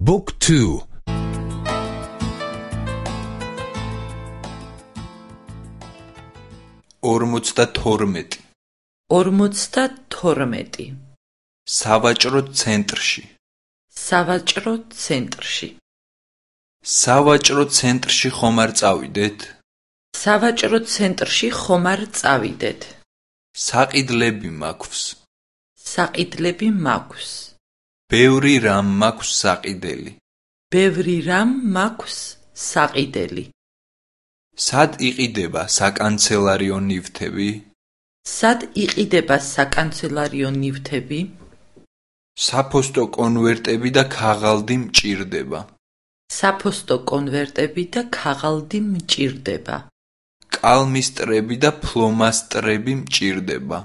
Book 2 52 52 სავაჭრო ცენტრში. სავაჭრო ცენტრში. სავაჭრო ცენტრში ხომ არ წავიდეთ. სავაჭრო ცენტრში ხომ არ წავიდეთ. საყიდლები მაქვს. საყიდლები მაქვს ბევრი რამ მაქვს საყიდელი. ბევრი რამ მაქვს საყიდელი. სად იყიდება საკანცელარიო ნივთები? სად იყიდება საკანცელარიო ნივთები? საფოსტო კონვერტები და ქაღალდი მჭირდება. საფოსტო კონვერტები და ქაღალდი მჭირდება. კალმისტრები და ფლომასტრები მჭირდება.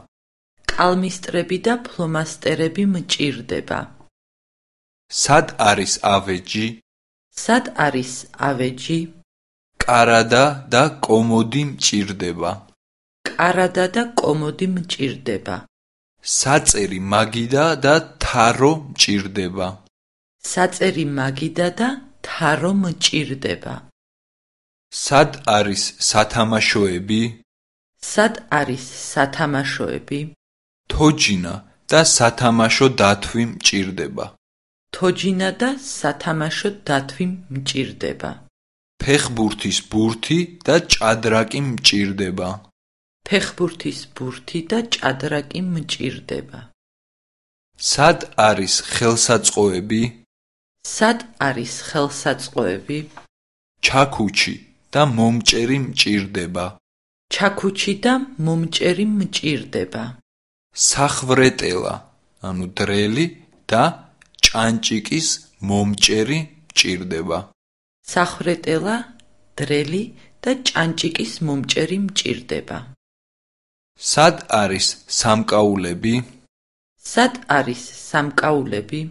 კალმისტრები და ფლომასტერები მჭირდება სად არის ავეჯი? სად არის ავეჯი? კარადა და კომოდი მჭირდება. კარადა და კომოდი მჭირდება. საწერი მაგიდა და თარო მჭირდება. საწერი მაგიდა და თარო მჭირდება. სად არის სათამაშოები? სად არის სათამაშოები? თოჯინა და სათამაშო დათვი მჭირდება თოჯინა და სათამაშო დათვი მჭირდება. ფეხბურთის ბურთი და ჭადრაკი მჭირდება. ფეხბურთის ბურთი და ჭადრაკი მჭირდება. სად არის ხელსაწყოები? სად არის ხელსაწყოები? ჩაქუჩი და მომჭერი მჭირდება. ჩაქუჩი და მომჭერი მჭირდება. სახვრეტელა ანუ დრელი და ჭანჭიკის მომჭერი მჭირდება. სახრეტელა დრელი და ჭანჭიკის მომჭერი მჭირდება. სად არის სამკაულები? სად არის სამკაულები?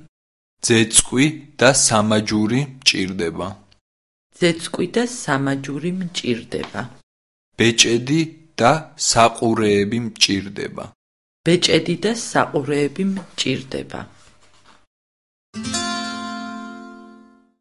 ძეწყვი და სამაჯური მჭირდება. ძეწყვი და სამაჯური მჭირდება. ბეჭედი და საყურეები მჭირდება. ბეჭედი და საყურეები მჭირდება